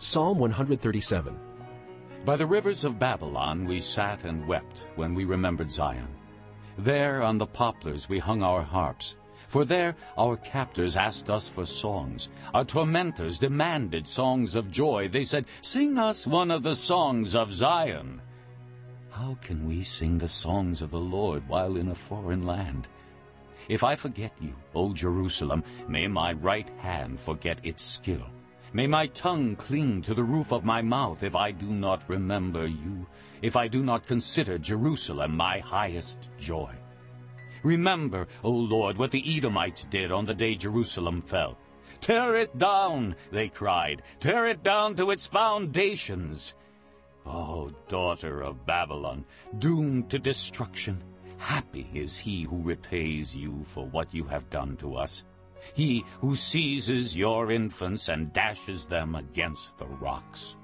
Psalm 137 By the rivers of Babylon we sat and wept when we remembered Zion. There on the poplars we hung our harps. For there our captors asked us for songs. Our tormentors demanded songs of joy. They said, Sing us one of the songs of Zion. How can we sing the songs of the Lord while in a foreign land? If I forget you, O Jerusalem, may my right hand forget its skill. May my tongue cling to the roof of my mouth if I do not remember you, if I do not consider Jerusalem my highest joy. Remember, O Lord, what the Edomites did on the day Jerusalem fell. Tear it down, they cried. Tear it down to its foundations. O daughter of Babylon, doomed to destruction, happy is he who repays you for what you have done to us he who seizes your infants and dashes them against the rocks.